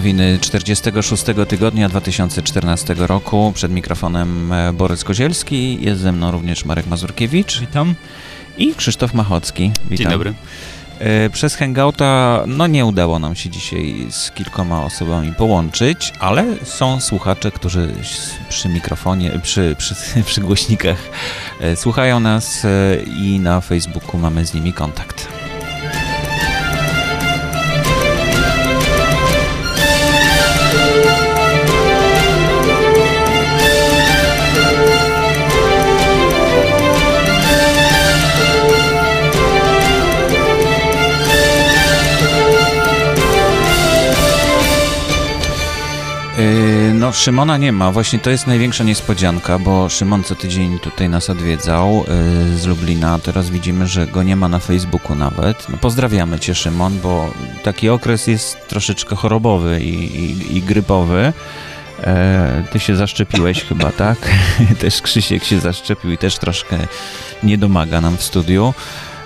Nowiny 46 tygodnia 2014 roku. Przed mikrofonem e, Borys Kozielski. Jest ze mną również Marek Mazurkiewicz. Witam. I Krzysztof Machocki. Witam. Dzień dobry. E, przez Hangouta no nie udało nam się dzisiaj z kilkoma osobami połączyć, ale są słuchacze, którzy przy mikrofonie, przy, przy, przy głośnikach e, słuchają nas i na Facebooku mamy z nimi kontakt. No, Szymona nie ma. Właśnie to jest największa niespodzianka, bo Szymon co tydzień tutaj nas odwiedzał yy, z Lublina. Teraz widzimy, że go nie ma na Facebooku nawet. No, pozdrawiamy Cię, Szymon, bo taki okres jest troszeczkę chorobowy i, i, i grypowy. E, ty się zaszczepiłeś chyba, tak? też Krzysiek się zaszczepił i też troszkę nie domaga nam w studiu.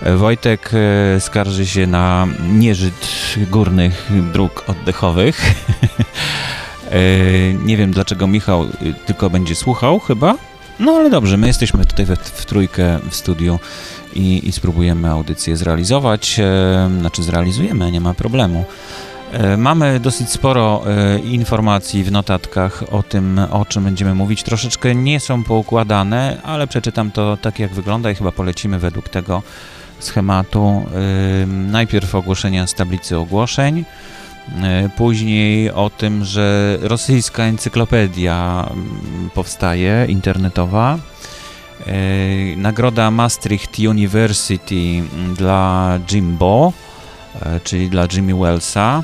E, Wojtek e, skarży się na nieżyt górnych dróg oddechowych. E, nie wiem dlaczego Michał y, tylko będzie słuchał, chyba. No ale dobrze, my jesteśmy tutaj w, w trójkę w studiu i, i, spróbujemy audycję zrealizować. E, znaczy, zrealizujemy, nie ma problemu. E, mamy dosyć sporo informacji w notatkach o tym, o czym będziemy mówić. Troszeczkę nie są poukładane, ale przeczytam to tak, jak wygląda i chyba polecimy według tego schematu. Najpierw ogłoszenia z tablicy ogłoszeń. E, później o tym, że rosyjska encyklopedia mm, powstaje, internetowa. E, nagroda Maastricht University mm, dla Jimbo, e, czyli dla Jimmy Wellsa.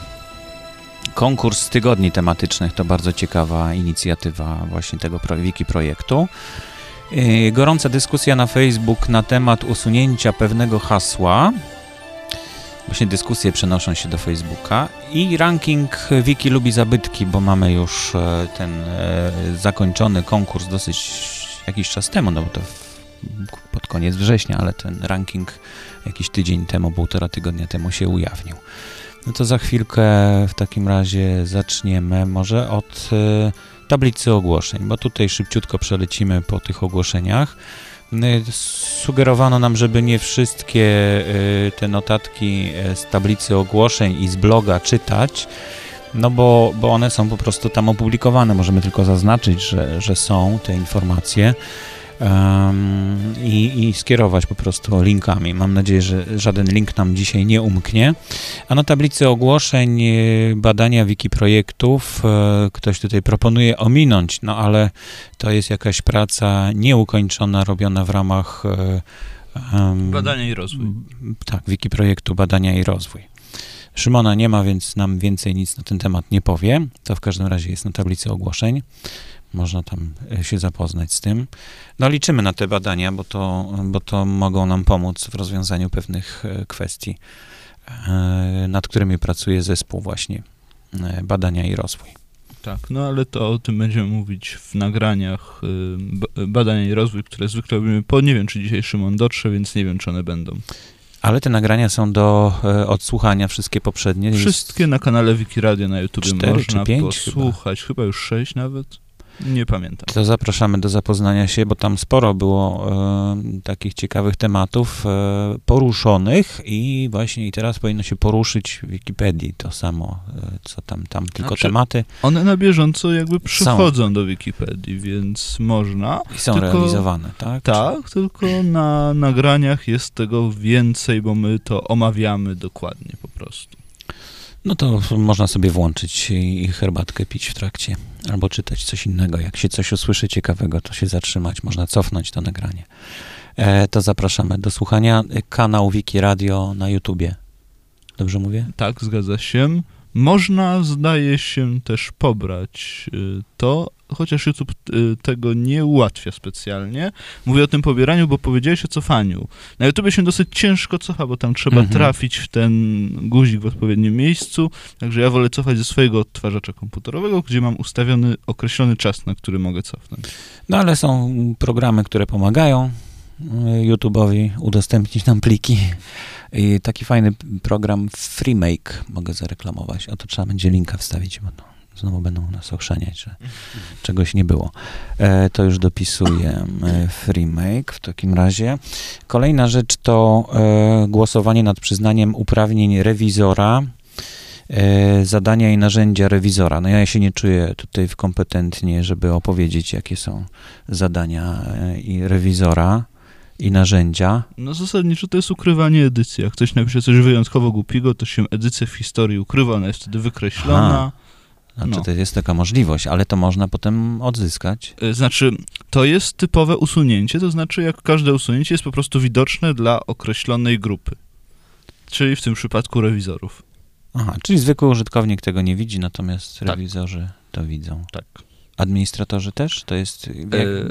Konkurs tygodni tematycznych to bardzo ciekawa inicjatywa właśnie tego wiki projektu. Gorąca dyskusja na Facebook na temat usunięcia pewnego hasła Właśnie dyskusje przenoszą się do Facebooka i ranking Wiki lubi zabytki, bo mamy już e, ten e, zakończony konkurs dosyć jakiś czas temu, no bo to pod koniec września, ale ten ranking jakiś tydzień temu, półtora tygodnia temu się ujawnił. No to za chwilkę w takim razie zaczniemy może od e, tablicy ogłoszeń, bo tutaj szybciutko przelecimy po tych ogłoszeniach. Y, sugerowano nam, żeby nie wszystkie y, te notatki y, z tablicy ogłoszeń i z bloga czytać, no bo, bo one są po prostu tam opublikowane. Możemy tylko zaznaczyć, że, że są te informacje um, i, i, skierować po prostu linkami. Mam nadzieję, że żaden link nam dzisiaj nie umknie. A na tablicy ogłoszeń e, badania wiki projektów e, ktoś tutaj proponuje ominąć, no ale to jest jakaś praca nieukończona, robiona w ramach um, badania i rozwój. Tak, wiki projektu badania i rozwój. Szymona nie ma, więc nam więcej nic na ten temat nie powie. To w każdym razie jest na tablicy ogłoszeń. Można tam e, się zapoznać z tym. No liczymy na te badania, bo to, bo to mogą nam pomóc w rozwiązaniu pewnych e, kwestii, e, nad którymi pracuje zespół właśnie badania i rozwój. Tak, no ale to o tym będziemy mówić w nagraniach badania i rozwój, które zwykle robimy po, nie wiem, czy dzisiaj Szymon dotrze, więc nie wiem, czy one będą. Ale te nagrania są do odsłuchania, wszystkie poprzednie? Wszystkie na kanale Wikiradio na YouTube można posłuchać, chyba. chyba już sześć nawet. Nie pamiętam. To zapraszamy do zapoznania się, bo tam sporo było e, takich ciekawych tematów e, poruszonych i właśnie i teraz powinno się poruszyć w Wikipedii to samo, e, co tam, tam tylko znaczy, tematy. One na bieżąco jakby przychodzą są. do Wikipedii, więc można. I są tylko, realizowane, tak? Tak, Czy... tylko na nagraniach jest tego więcej, bo my to omawiamy dokładnie po prostu. No to można sobie włączyć i herbatkę pić w trakcie, albo czytać coś innego. Jak się coś usłyszy ciekawego, to się zatrzymać, można cofnąć to nagranie. E, to zapraszamy do słuchania. Kanał Wiki Radio na YouTubie. Dobrze mówię? Tak, zgadza się. Można, zdaje się, też pobrać y, to, chociaż YouTube y, tego nie ułatwia specjalnie. Mówię o tym pobieraniu, bo powiedziałeś o cofaniu. Na YouTube się dosyć ciężko cofa, bo tam trzeba mhm. trafić w ten guzik w odpowiednim miejscu, także ja wolę cofać ze swojego odtwarzacza komputerowego, gdzie mam ustawiony określony czas, na który mogę cofnąć. No ale są programy, które pomagają y, YouTube'owi udostępnić nam pliki I taki fajny program FreeMake mogę zareklamować. O to trzeba będzie linka wstawić, to znowu będą nas ochrzaniać, że czegoś nie było. E, to już dopisuję FreeMake w takim razie. Kolejna rzecz to e, głosowanie nad przyznaniem uprawnień rewizora e, zadania i narzędzia rewizora. No ja się nie czuję tutaj kompetentnie, żeby opowiedzieć, jakie są zadania e, i rewizora i narzędzia. No zasadniczo to jest ukrywanie edycji. Jak ktoś napisze coś wyjątkowo głupiego, to się edycja w historii ukrywa, ona jest wtedy wykreślona. Znaczy, No. to jest taka możliwość, ale to można potem odzyskać. Y, Znaczy, to jest typowe usunięcie, to znaczy jak każde usunięcie jest po prostu widoczne dla określonej grupy. Czyli w tym przypadku rewizorów. Aha, czyli zwykły użytkownik tego nie widzi, natomiast Tak. rewizorzy to widzą. Tak. Administratorzy też? To jest. Jak, E,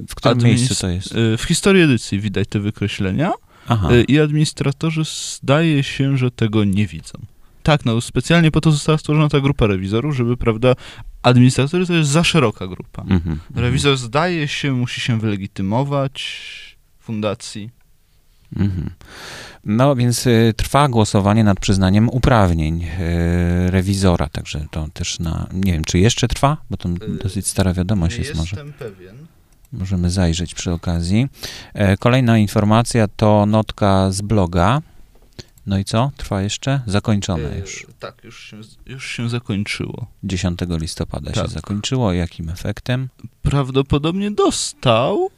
w którym administ- miejscu to jest? Y, W historii edycji widać te wykreślenia Aha. i administratorzy zdaje się, że tego nie widzą. Tak, no specjalnie po to została stworzona ta grupa rewizorów, żeby, prawda, administratorzy to jest za szeroka grupa. Mhm, mhm. Rewizor zdaje się, musi się wylegitymować fundacji. Mhm. No więc y, trwa głosowanie nad przyznaniem uprawnień y, rewizora, także to też na. Nie wiem, czy jeszcze trwa, bo to Y, dosyć stara wiadomość jest może. pewien. Możemy zajrzeć przy okazji. E, Kolejna informacja to notka z bloga. No i co? Trwa jeszcze? Zakończone już. Tak, już się, już się zakończyło. 10 listopada się Tak. zakończyło. Jakim efektem? Prawdopodobnie dostał,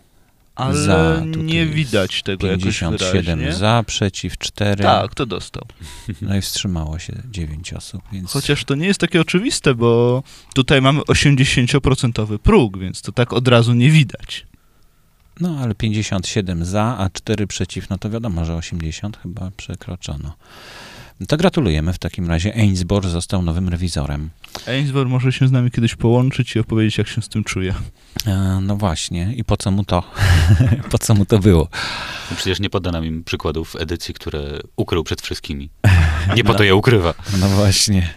ale Za, nie widać tego jakoś 57 wyraźnie. za, przeciw 4. Tak, to dostał. No i wstrzymało się 9 osób, więc Chociaż to nie jest takie oczywiste, bo tutaj mamy 80% próg, więc to tak od razu nie widać. No ale 57 za, a 4 przeciw, no to wiadomo, że 80 chyba przekroczono. No to gratulujemy w takim razie. Ainsbor został nowym rewizorem. Ainsworth może się z nami kiedyś połączyć i opowiedzieć, jak się z tym czuje. E, No właśnie, i po co mu to? po co mu to było? No Przecież nie poda nam im przykładów edycji, które ukrył przed wszystkimi. Nie po to je ukrywa. No właśnie.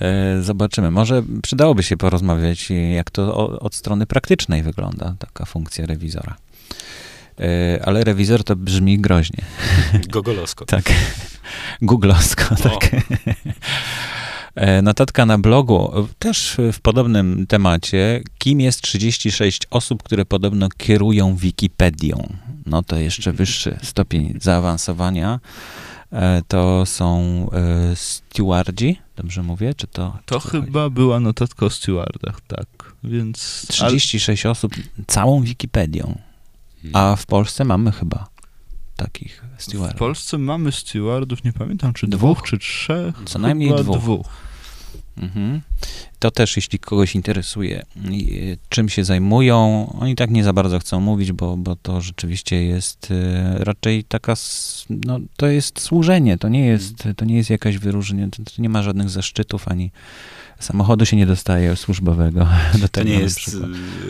E, Zobaczymy. Może przydałoby się porozmawiać, jak to o- od strony praktycznej wygląda taka funkcja rewizora. E, Ale rewizor to brzmi groźnie. Gogolosko. Tak. Googlowsko, tak. E, Notatka na blogu, też w podobnym temacie. Kim jest 36 osób, które podobno kierują Wikipedią? No to jeszcze wyższy stopień zaawansowania. E, To są stewardzi, dobrze mówię? Czy to? To czy chyba była notatka o stewardach, tak. Więc. 36 osób całą Wikipedią. A w Polsce mamy chyba takich ale w stewardów. Polsce mamy stewardów, nie pamiętam czy Dwóch? dwóch, czy trzech. Co najmniej Chyba dwóch. Mhm. To też, jeśli kogoś interesuje, i, czym się zajmują, oni tak nie za bardzo chcą mówić, bo, bo to rzeczywiście jest e, raczej taka, no, to jest służenie, to nie jest, to nie jest jakaś wyróżnienie, to nie ma żadnych zaszczytów, ani samochodu się nie dostaje służbowego. Do To tego nie na jest Rada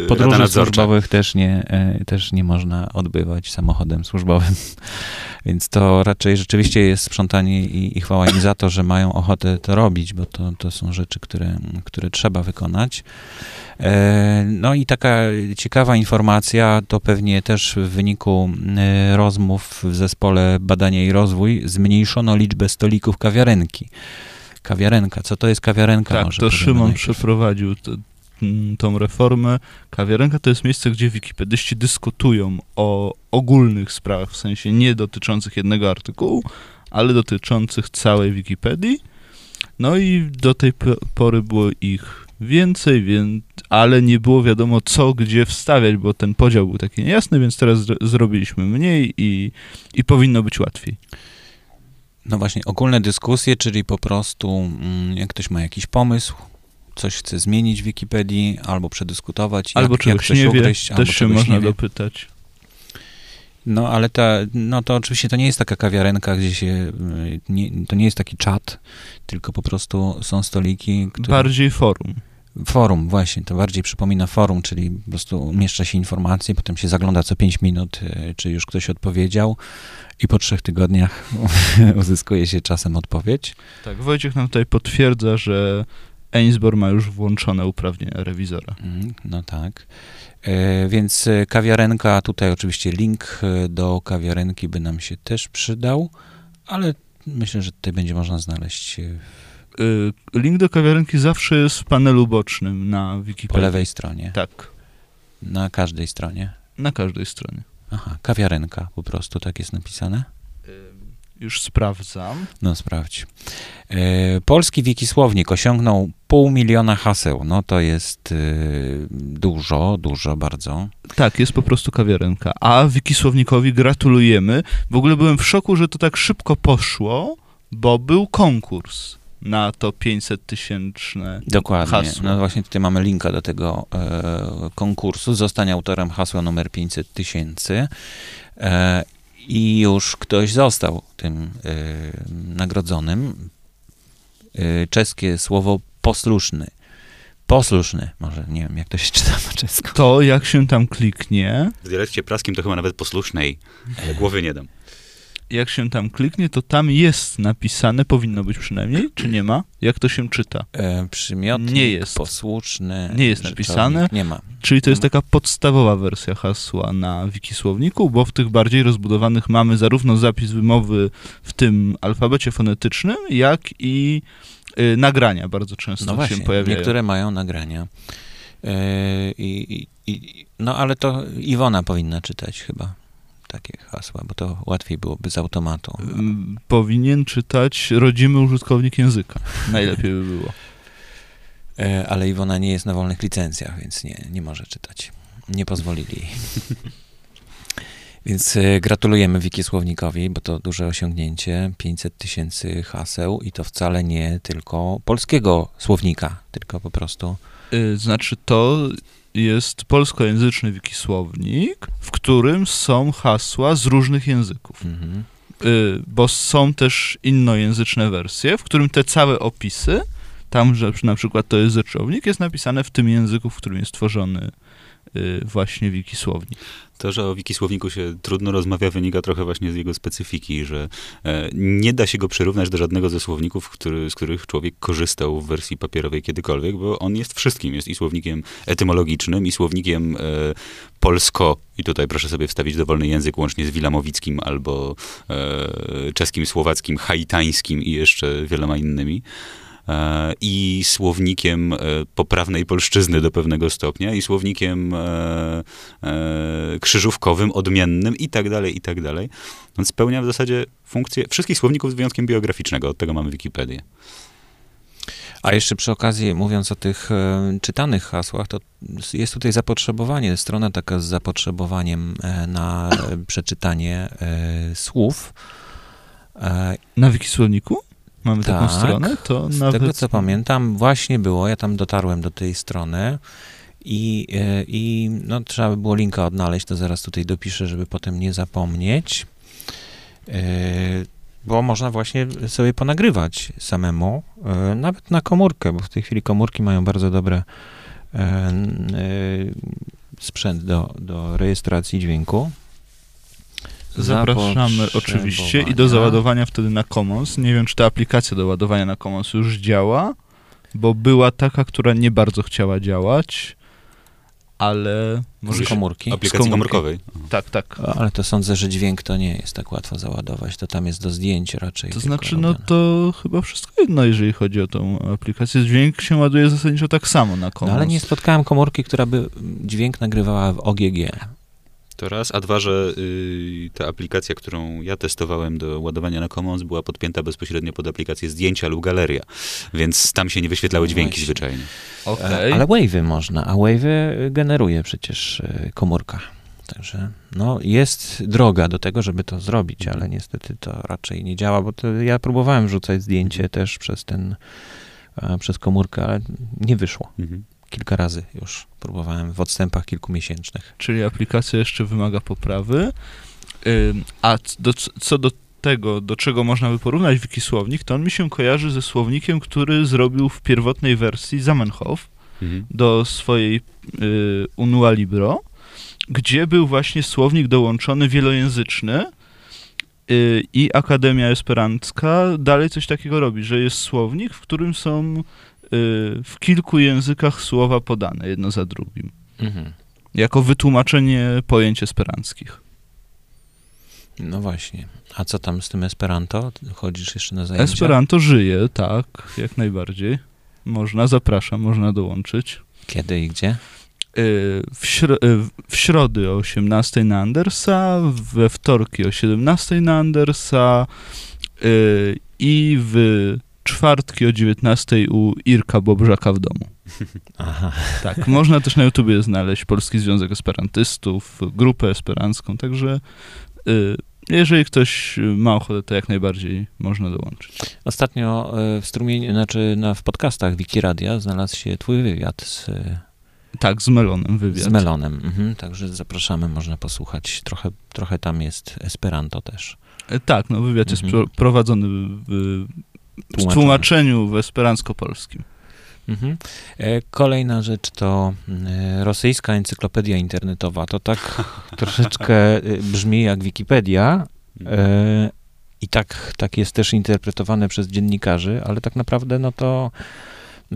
Podróży służbowych też nie, e, też nie można odbywać samochodem służbowym. Więc to raczej rzeczywiście jest sprzątanie i, i chwała im za to, że mają ochotę to robić, bo to, to są rzeczy, które, które trzeba wykonać. E, No i taka ciekawa informacja, to pewnie też w wyniku e, rozmów w zespole Badania i Rozwój zmniejszono liczbę stolików kawiarenki. Kawiarenka, co to jest kawiarenka? Tak, to Szymon najpierw. przeprowadził tą reformę. Kawiarenka to jest miejsce, gdzie wikipedyści dyskutują o ogólnych sprawach, w sensie nie dotyczących jednego artykułu, ale dotyczących całej Wikipedii. No i do tej pory było ich więcej, więc, ale nie było wiadomo co, gdzie wstawiać, bo ten podział był taki niejasny, więc teraz zro- zrobiliśmy mniej i, i powinno być łatwiej. No właśnie, ogólne dyskusje, czyli po prostu mm, jak ktoś ma jakiś pomysł, coś chce zmienić w Wikipedii, albo przedyskutować, Albo jak, czegoś jak coś nie wie, albo też się można dopytać. No ale ta, no to oczywiście to nie jest taka kawiarenka, gdzie się, y, nie, to nie jest taki czat, tylko po prostu są stoliki, które... Bardziej forum. Forum, właśnie, to bardziej przypomina forum, czyli po prostu umieszcza się informacje, potem się zagląda co 5 minut, y, czy już ktoś odpowiedział i po trzech tygodniach uzyskuje się czasem odpowiedź. Tak, Wojciech nam tutaj potwierdza, że Ainsbor ma już włączone uprawnienia rewizora. Mm, No tak. E, Więc e, kawiarenka, tutaj oczywiście link e, do kawiarenki by nam się też przydał, ale myślę, że tutaj będzie można znaleźć e, Link do kawiarenki zawsze jest w panelu bocznym na po Wikipedii. lewej stronie, Tak, na każdej stronie. na każdej stronie. Aha, kawiarenka po prostu, tak jest napisane? Już sprawdzam. No sprawdź. E, polski wikisłownik osiągnął pół miliona haseł. No to jest dużo, dużo bardzo. Tak, jest po prostu kawiarenka. A Wikisłownikowi gratulujemy. W ogóle byłem w szoku, że to tak szybko poszło, bo był konkurs na to 500 tysięczne. Dokładnie. Hasło. No właśnie tutaj mamy linka do tego e, konkursu. Zostań autorem hasła numer 500 tysięcy. E, I już ktoś został tym e, nagrodzonym. E, czeskie słowo posłuszny. Posłuszny, może nie wiem jak to się czyta po czesku. To jak się tam kliknie, W dialekcie praskim to chyba nawet posłusznej. ale Głowy nie dam. Jak się tam kliknie, to tam jest napisane, powinno być przynajmniej, czy nie ma, jak to się czyta. E, przymiotnik, Nie jest. posłuszny. Nie jest napisane. Nie ma. Czyli to jest taka podstawowa wersja hasła na Wikisłowniku, bo w tych bardziej rozbudowanych mamy zarówno zapis wymowy w tym alfabecie fonetycznym, jak i y, nagrania bardzo często No się właśnie, pojawiają. niektóre mają nagrania. I, i, i, no ale to Iwona powinna czytać chyba takie hasła, bo to łatwiej byłoby z automatu. Mm, Powinien czytać rodzimy użytkownik języka. Najlepiej by było. E, ale Iwona nie jest na wolnych licencjach, więc nie, nie może czytać. Nie pozwolili jej. Więc e, gratulujemy Wikisłownikowi, bo to duże osiągnięcie. 500 tysięcy haseł i to wcale nie tylko polskiego słownika, tylko po prostu Y, Znaczy to jest polskojęzyczny Wikisłownik, w którym są hasła z różnych języków. mhm. y, bo są też innojęzyczne wersje, w którym te całe opisy, tam, że na przykład to jest rzeczownik, jest napisane w tym języku, w którym jest tworzony właśnie wikisłownik. To, że o wikisłowniku się trudno rozmawia, wynika trochę właśnie z jego specyfiki, że e, nie da się go przyrównać do żadnego ze słowników, który, z których człowiek korzystał w wersji papierowej kiedykolwiek, bo on jest wszystkim. Jest i słownikiem etymologicznym, i słownikiem e, polsko, i tutaj proszę sobie wstawić dowolny język, łącznie z wilamowickim albo e, czeskim, słowackim, haitańskim i jeszcze wieloma innymi. E, i słownikiem e, poprawnej polszczyzny do pewnego stopnia, i słownikiem e, krzyżówkowym, odmiennym i tak dalej, i tak dalej. On spełnia w zasadzie funkcję wszystkich słowników z wyjątkiem biograficznego. Od tego mamy Wikipedię. A jeszcze przy okazji, mówiąc o tych czytanych hasłach, to jest tutaj zapotrzebowanie, strona taka z zapotrzebowaniem na przeczytanie słów. Na wikisłowniku mamy taką Tak, stronę, to z nawet... tego co pamiętam, właśnie było, ja tam dotarłem do tej strony i, e, i no, trzeba by było linka odnaleźć, to zaraz tutaj dopiszę, żeby potem nie zapomnieć. E, Bo można właśnie sobie ponagrywać samemu, e, nawet na komórkę, bo w tej chwili komórki mają bardzo dobre sprzęt do, do rejestracji dźwięku. Zapraszamy oczywiście i do załadowania wtedy na Commons. Nie wiem, czy ta aplikacja do ładowania na Commons już działa, bo była taka, która nie bardzo chciała działać, ale może z się... komórki. Aplikacji komórki. komórkowej. Tak, tak. Ale to sądzę, że dźwięk to nie jest tak łatwo załadować. To tam jest do zdjęć raczej. To znaczy, no robione. to chyba wszystko jedno, jeżeli chodzi o tą aplikację. Dźwięk się ładuje zasadniczo tak samo na No Commons. ale nie spotkałem komórki, która by dźwięk nagrywała w OGG. To raz, a dwa, że y, ta aplikacja, którą ja testowałem do ładowania na Commons, była podpięta bezpośrednio pod aplikację zdjęcia lub galeria, więc tam się nie wyświetlały No dźwięki właśnie. zwyczajnie. Okej. E, Ale wave'y można, a wave'y generuje przecież e, komórka. Także no, jest droga do tego, żeby to zrobić, ale niestety to raczej nie działa, bo to ja próbowałem rzucać zdjęcie też przez ten, e, przez komórkę, ale nie wyszło. Mhm. Kilka razy już próbowałem w odstępach kilkumiesięcznych. Czyli aplikacja jeszcze wymaga poprawy. A do, co do tego, do czego można by porównać wikisłownik, to on mi się kojarzy ze słownikiem, który zrobił w pierwotnej wersji Zamenhof Mhm. do swojej y, Unua Libro, gdzie był właśnie słownik dołączony wielojęzyczny y, i Akademia Esperancka dalej coś takiego robi, że jest słownik, w którym są w kilku językach słowa podane jedno za drugim Mhm. jako wytłumaczenie pojęć esperanckich. No właśnie. A co tam z tym Esperanto? Chodzisz jeszcze na zajęcia? Esperanto żyje, tak, jak najbardziej. Można, zapraszam, można dołączyć. Kiedy i gdzie? Y, W, śro- y, w środy o 18 na Andersa, we wtorki o 17 na Andersa y, i w czwartki o 19 u Irka Bobrzaka w domu. Aha. Tak, można też na YouTubie znaleźć Polski Związek Esperantystów, grupę esperancką, także y, jeżeli ktoś ma ochotę, to jak najbardziej można dołączyć. Ostatnio e, w strumieniu, znaczy na, w podcastach Wikiradia znalazł się twój wywiad z, Tak, z Melonem wywiad. z Melonem. Mhm, także zapraszamy, można posłuchać. Trochę, trochę tam jest Esperanto też. E, Tak, no wywiad jest Mhm. pro, prowadzony w, w Tłumaczony. tłumaczeniu w esperancko-polskim. Mhm. E, Kolejna rzecz to e, rosyjska encyklopedia internetowa. To tak troszeczkę e, brzmi jak Wikipedia i tak, tak jest też interpretowane przez dziennikarzy, ale tak naprawdę no to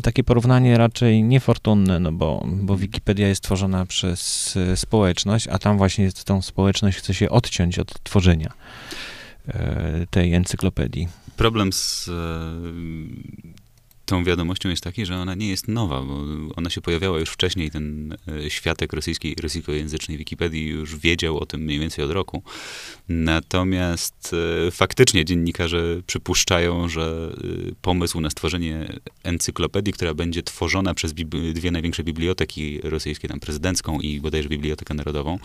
takie porównanie raczej niefortunne, no bo, bo Wikipedia jest tworzona przez społeczność, a tam właśnie tą społeczność chce się odciąć od tworzenia tej encyklopedii. Problem z e, tą wiadomością jest taki, że ona nie jest nowa, bo ona się pojawiała już wcześniej. Ten e, światek rosyjskiej, rosyjskojęzycznej Wikipedii już wiedział o tym mniej więcej od roku. Natomiast e, faktycznie dziennikarze przypuszczają, że pomysł na stworzenie encyklopedii, która będzie tworzona przez dwie największe biblioteki rosyjskie, tam prezydencką i bodajże Bibliotekę Narodową,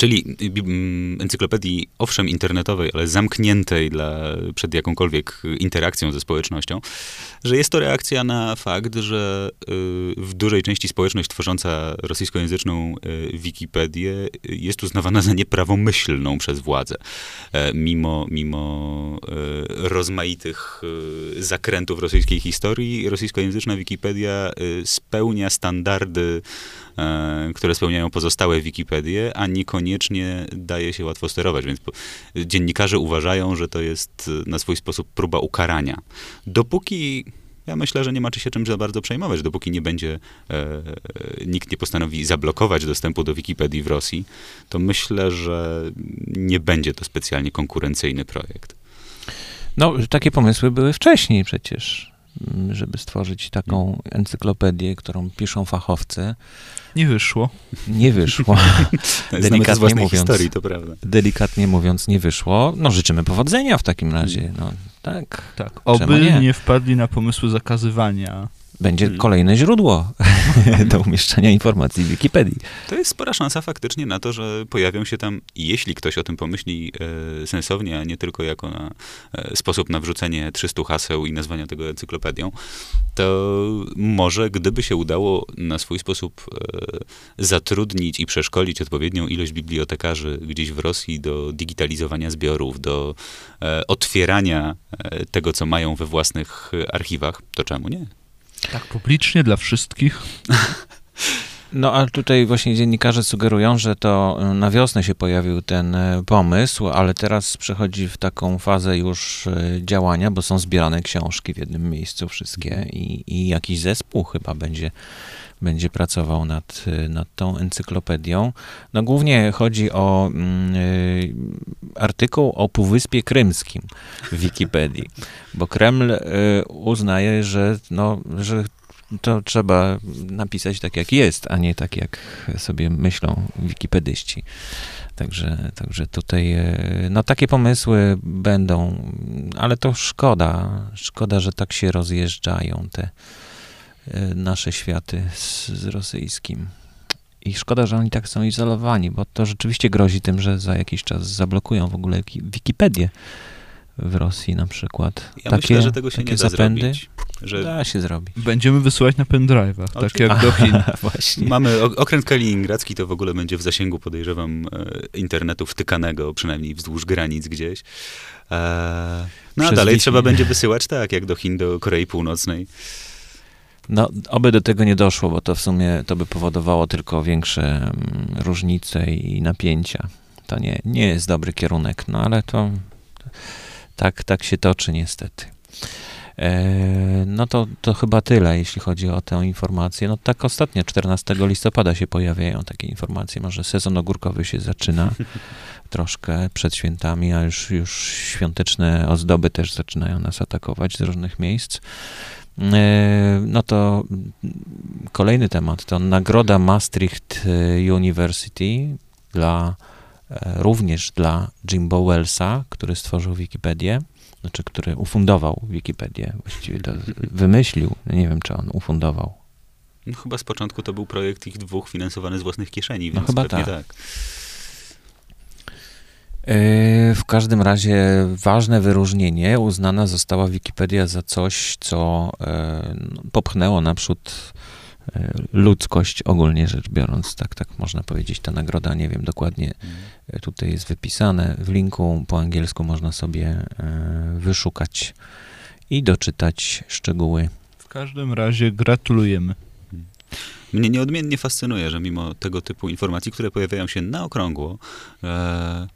Czyli bi- mm, encyklopedii, owszem, internetowej, ale zamkniętej dla, przed jakąkolwiek interakcją ze społecznością, że jest to reakcja na fakt, że y, w dużej części społeczność tworząca rosyjskojęzyczną y, Wikipedię y, jest uznawana za nieprawomyślną przez władze. E, Mimo, mimo e, rozmaitych zakrętów rosyjskiej historii, rosyjskojęzyczna Wikipedia spełnia standardy e, które spełniają pozostałe Wikipedie, a niekoniecznie daje się łatwo sterować. Więc dziennikarze uważają, że to jest na swój sposób próba ukarania. Dopóki. Ja myślę, że nie ma czy się czym za bardzo przejmować, dopóki nie będzie, e, nikt nie postanowi zablokować dostępu do Wikipedii w Rosji, to myślę, że nie będzie to specjalnie konkurencyjny projekt. No, takie pomysły były wcześniej przecież, żeby stworzyć taką encyklopedię, którą piszą fachowcy. Nie wyszło. Nie wyszło. Delikatnie mówiąc. historii, to prawda. Delikatnie mówiąc, nie wyszło. No, życzymy powodzenia w takim razie. No, tak. Tak, oby nie? nie? wpadli na pomysły zakazywania. Będzie Hmm. kolejne źródło do umieszczania informacji w Wikipedii. To jest spora szansa faktycznie na to, że pojawią się tam, jeśli ktoś o tym pomyśli e, sensownie, a nie tylko jako na e, sposób na wrzucenie 300 haseł i nazwania tego encyklopedią, to może gdyby się udało na swój sposób e, zatrudnić i przeszkolić odpowiednią ilość bibliotekarzy gdzieś w Rosji do digitalizowania zbiorów, do e, otwierania e, tego, co mają we własnych archiwach, to czemu nie? Tak publicznie dla wszystkich. No, ale tutaj właśnie dziennikarze sugerują, że to y, na wiosnę się pojawił ten y, pomysł, ale teraz przechodzi w taką fazę już y, działania, bo są zbierane książki w jednym miejscu wszystkie i, i jakiś zespół chyba będzie, będzie pracował nad, y, nad tą encyklopedią. No głównie chodzi o mm, y, artykuł o Półwyspie Krymskim w Wikipedii, bo Kreml y, uznaje, że, no, że to trzeba napisać tak, jak jest, a nie tak, jak sobie myślą wikipedyści. Także, także tutaj, e, no takie pomysły będą, ale to szkoda, szkoda, że tak się rozjeżdżają te nasze światy z, z rosyjskim. I szkoda, że oni tak są izolowani, bo to rzeczywiście grozi tym, że za jakiś czas zablokują w ogóle Wiki- Wikipedię w Rosji na przykład. Ja takie, myślę, że tego się nie da zapędy zrobić. Że da się zrobić. Będziemy wysyłać na pendrive'ach, tak jak do Chin. Właśnie. Mamy ok- okręt kaliningradzki, to w ogóle będzie w zasięgu, podejrzewam, e, internetu wtykanego, przynajmniej wzdłuż granic gdzieś. E, No a Przez dalej Wisłę. trzeba będzie wysyłać tak, jak do Chin, do Korei Północnej. No, oby do tego nie doszło, bo to w sumie to by powodowało tylko większe mm, różnice i napięcia. To nie, nie jest dobry kierunek, no ale to tak, tak się toczy niestety. E, no to, to chyba tyle, jeśli chodzi o tę informację. No tak ostatnio, 14 listopada się pojawiają takie informacje. Może sezon ogórkowy się zaczyna troszkę przed świętami, a już, już świąteczne ozdoby też zaczynają nas atakować z różnych miejsc. E, no to kolejny temat to nagroda Maastricht University dla również dla Jimbo Wellsa, który stworzył Wikipedię znaczy, który ufundował Wikipedię, właściwie to wymyślił, nie wiem, czy on ufundował. No, chyba z początku to był projekt ich dwóch finansowany z własnych kieszeni, no więc chyba pewnie tak. tak. E, w każdym razie ważne wyróżnienie uznana została Wikipedia za coś, co e, popchnęło naprzód E, ludzkość ogólnie rzecz biorąc, tak, tak można powiedzieć. Ta nagroda, nie wiem dokładnie, tutaj jest wypisane w linku, po angielsku można sobie wyszukać i doczytać szczegóły. W każdym razie gratulujemy. Mnie nieodmiennie fascynuje, że mimo tego typu informacji, które pojawiają się na okrągło, e,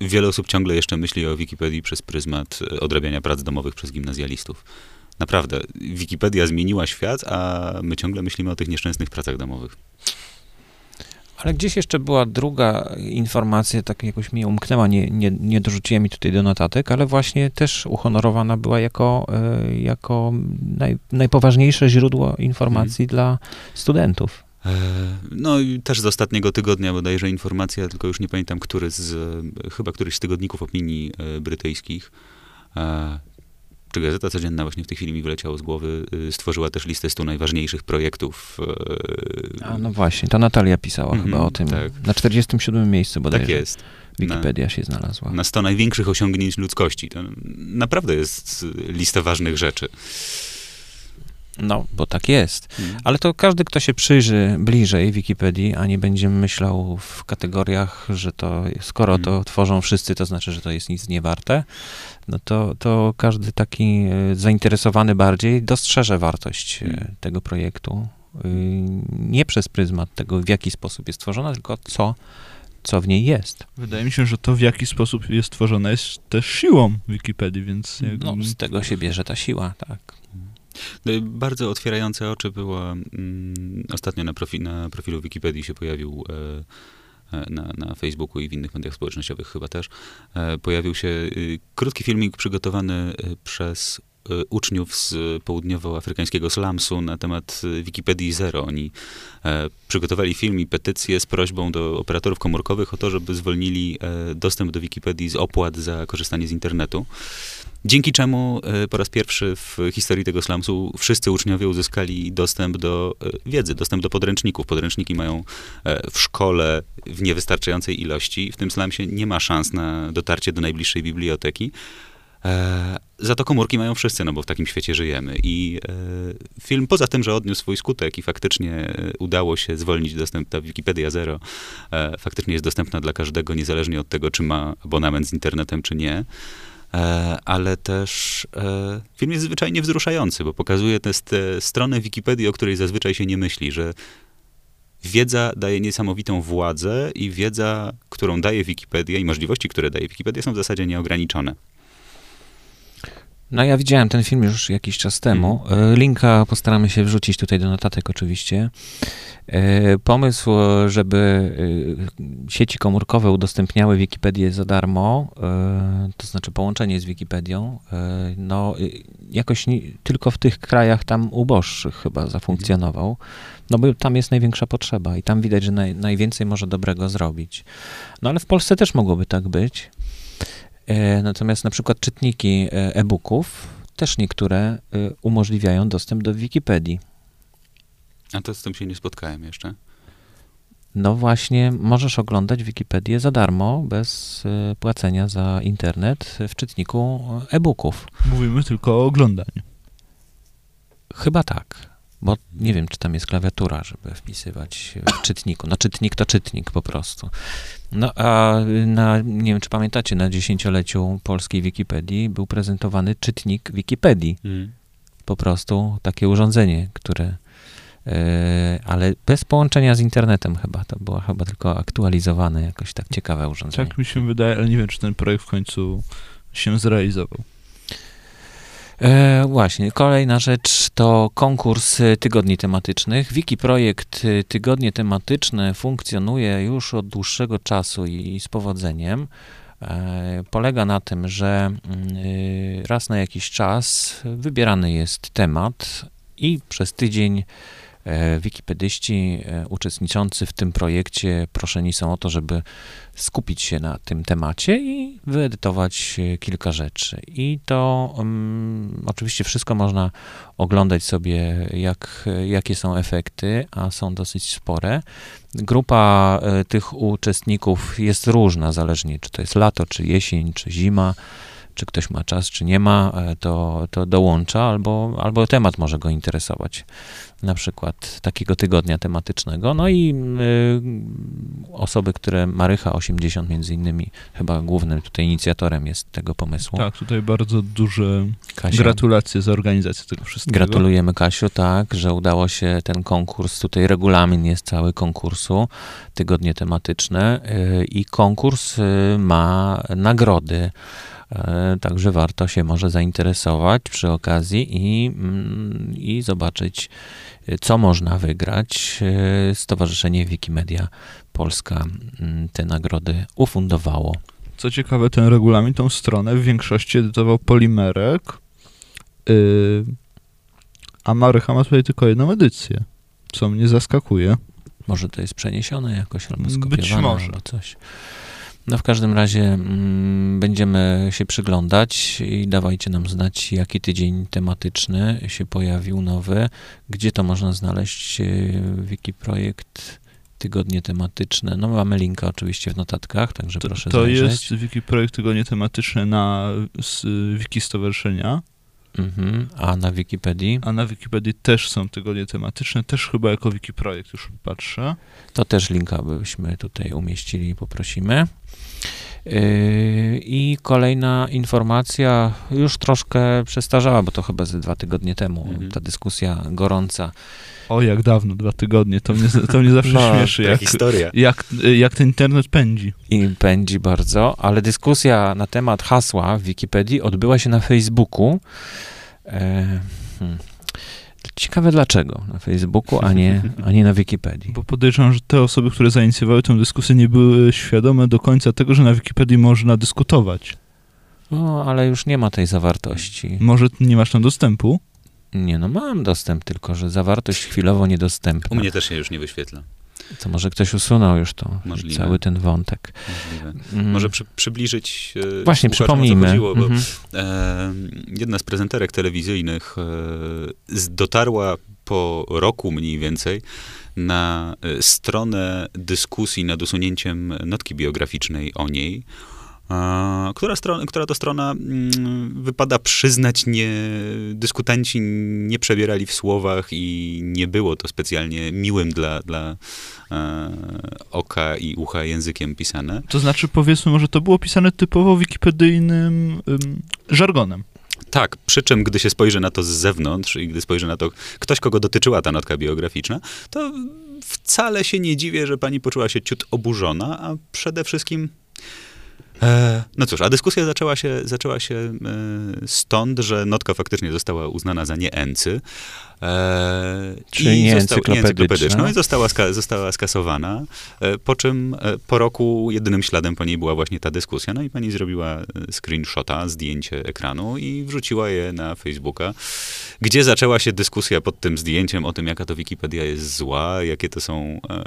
wiele osób ciągle jeszcze myśli o Wikipedii przez pryzmat odrabiania prac domowych przez gimnazjalistów. Naprawdę, Wikipedia zmieniła świat, a my ciągle myślimy o tych nieszczęsnych pracach domowych. Ale gdzieś jeszcze była druga informacja, tak jakoś mi umknęła, nie, nie, nie dorzuciłem mi tutaj do notatek, ale właśnie też uhonorowana była jako, e, jako naj, najpoważniejsze źródło informacji hmm. dla studentów. E, no i też z ostatniego tygodnia bodajże informacja, tylko już nie pamiętam, który z, chyba któryś z tygodników opinii e, brytyjskich czy Gazeta Codzienna właśnie w tej chwili mi wyleciało z głowy, stworzyła też listę 100 najważniejszych projektów. A no właśnie, to Natalia pisała mm -hmm, chyba o tym. Tak. Na 47 miejscu bodajże. Tak jest. Wikipedia na, się znalazła. Na 100 największych osiągnięć ludzkości. To naprawdę jest lista ważnych rzeczy. No, bo tak jest. Hmm. Ale to każdy, kto się przyjrzy bliżej Wikipedii, a nie będzie myślał w kategoriach, że to skoro to tworzą wszyscy, to znaczy, że to jest nic nie warte, no to, to każdy taki e, zainteresowany bardziej dostrzeże wartość e, hmm. tego projektu. E, nie przez pryzmat tego, w jaki sposób jest tworzona, tylko co, co w niej jest. Wydaje mi się, że to, w jaki sposób jest tworzona, jest też siłą Wikipedii, więc... No, z tego się bierze ta siła, tak. No bardzo otwierające oczy było mm, ostatnio na, profi, na profilu Wikipedii się pojawił e, e, na, na Facebooku i w innych mediach społecznościowych chyba też, e, pojawił się y, krótki filmik przygotowany przez uczniów z południowoafrykańskiego slumsu na temat Wikipedii Zero. Oni przygotowali film i petycję z prośbą do operatorów komórkowych o to, żeby zwolnili dostęp do Wikipedii z opłat za korzystanie z internetu. Dzięki czemu e, po raz pierwszy w historii tego slumsu wszyscy uczniowie uzyskali dostęp do e, wiedzy, dostęp do podręczników. Podręczniki mają e, w szkole w niewystarczającej ilości. W tym slumsie nie ma szans na dotarcie do najbliższej biblioteki. Za to komórki mają wszyscy, no bo w takim świecie żyjemy. I film, poza tym, że odniósł swój skutek i faktycznie udało się zwolnić dostęp do Wikipedia Zero, faktycznie jest dostępna dla każdego, niezależnie od tego, czy ma abonament z internetem, czy nie. E, ale też e, film jest zwyczajnie wzruszający, bo pokazuje tę stronę Wikipedii, o której zazwyczaj się nie myśli, że wiedza daje niesamowitą władzę i wiedza, którą daje Wikipedia i możliwości, które daje Wikipedia są w zasadzie nieograniczone. No ja widziałem ten film już jakiś czas temu. Mhm. E, linka postaramy się wrzucić tutaj do notatek oczywiście. E, pomysł, żeby e, sieci komórkowe udostępniały Wikipedię za darmo, to znaczy połączenie z Wikipedią, no jakoś nie, tylko w tych krajach tam uboższych chyba zafunkcjonował, no bo tam jest największa potrzeba i tam widać, że naj, najwięcej może dobrego zrobić. No ale w Polsce też mogłoby tak być. E, natomiast na przykład czytniki e, e-booków też niektóre e, umożliwiają dostęp do Wikipedii. A to z tym się nie spotkałem jeszcze. No właśnie, możesz oglądać Wikipedię za darmo, bez płacenia za internet w czytniku e-booków. Mówimy tylko o oglądaniu. Chyba tak. Bo nie wiem, czy tam jest klawiatura, żeby wpisywać w czytniku. No czytnik to czytnik po prostu. No a na, nie wiem, czy pamiętacie, na dziesięcioleciu polskiej Wikipedii był prezentowany czytnik Wikipedii. Mm. Po prostu takie urządzenie, które e, ale bez połączenia z internetem chyba. To było chyba tylko aktualizowane jakoś tak ciekawe urządzenie. Tak mi się wydaje, ale nie wiem, czy ten projekt w końcu się zrealizował. E, właśnie, kolejna rzecz to konkurs y, tygodni tematycznych. Wiki projekt y, Tygodnie Tematyczne funkcjonuje już od dłuższego czasu i z powodzeniem. E, polega na tym, że y, raz na jakiś czas wybierany jest temat i przez tydzień e, wikipedyści e, uczestniczący w tym projekcie proszeni są o to, żeby skupić się na tym temacie i wyedytować e, kilka rzeczy. I to um, oczywiście wszystko można oglądać sobie, jak, jakie są efekty, a są dosyć spore. Grupa e, tych uczestników jest różna, zależnie czy to jest lato, czy jesień, czy zima czy ktoś ma czas, czy nie ma, e, to, to dołącza, albo, albo temat może go interesować. Na przykład takiego tygodnia tematycznego. No i y, osoby, które Marycha 80 między innymi, chyba głównym tutaj inicjatorem jest tego pomysłu. Tak, tutaj bardzo duże Kasia. gratulacje za organizację tego wszystkiego. Gratulujemy Kasiu, tak, że udało się ten konkurs, tutaj regulamin jest cały konkursu, tygodnie tematyczne y, i konkurs y, ma nagrody. E, Także warto się może zainteresować przy okazji i, mm, i zobaczyć, y, co można wygrać. E, Stowarzyszenie Wikimedia Polska mm, te nagrody ufundowało. Co ciekawe, ten regulamin, tą stronę w większości edytował Polimerek, yy, a Marycha ma tutaj tylko jedną edycję, co mnie zaskakuje. Może to jest przeniesione jakoś albo Być skopiowane może. albo coś. No w każdym razie mm, będziemy się przyglądać i dawajcie nam znać, jaki tydzień tematyczny się pojawił nowy, gdzie to można znaleźć, e, wiki projekt tygodnie tematyczne. No mamy linka oczywiście w notatkach, także To, proszę to zajrzeć. jest wiki projekt tygodnie tematyczne na s, wiki stowarzyszenia, Mhm. A na Wikipedii a na Wikipedii też są tygodnie tematyczne, też chyba jako wiki projekt już patrzę. To też linka byśmy tutaj umieścili i poprosimy. Yy, I kolejna informacja, już troszkę przestarzała, bo to chyba ze dwa tygodnie temu, Mhm. ta dyskusja gorąca. O, jak dawno, dwa tygodnie, to mnie, to mnie zawsze No, śmieszy, jak, historia. jak, jak ten internet pędzi. I pędzi bardzo, ale dyskusja na temat hasła w Wikipedii odbyła się na Facebooku. E, hmm. Ciekawe dlaczego na Facebooku, a nie, a nie na Wikipedii. Bo podejrzewam, że te osoby, które zainicjowały tę dyskusję, nie były świadome do końca tego, że na Wikipedii można dyskutować. No, ale już nie ma tej zawartości. Może nie masz tam dostępu? Nie, no mam dostęp, tylko że zawartość chwilowo niedostępna. U mnie też się już nie wyświetla. To może ktoś usunął już to, Możliwe. cały ten wątek. Mm. Może przy, przybliżyć e, Właśnie, przypomnijmy. chodziło, bo Mhm. e, jedna z prezenterek telewizyjnych e, dotarła po roku mniej więcej na stronę dyskusji nad usunięciem notki biograficznej o niej, która, stron, która to strona, mm, wypada przyznać, nie, dyskutanci nie przebierali w słowach i nie było to specjalnie miłym dla, dla e, oka i ucha językiem pisane. To znaczy, powiedzmy, może to było pisane typowo wikipedyjnym ym, żargonem. Tak, przy czym gdy się spojrzy na to z zewnątrz i gdy spojrzy na to ktoś, kogo dotyczyła ta notka biograficzna, to wcale się nie dziwię, że pani poczuła się ciut oburzona, a przede wszystkim... E, no cóż, a dyskusja zaczęła się, zaczęła się e, stąd, że notka faktycznie została uznana za nieency. E, Czyli i nie została- encyklopedyczna. i została, ska, została skasowana, e, po czym po roku jedynym śladem po niej była właśnie ta dyskusja. No i pani zrobiła screenshota, zdjęcie ekranu i wrzuciła je na Facebooka, gdzie zaczęła się dyskusja pod tym zdjęciem o tym, jaka to Wikipedia jest zła, jakie to są, e,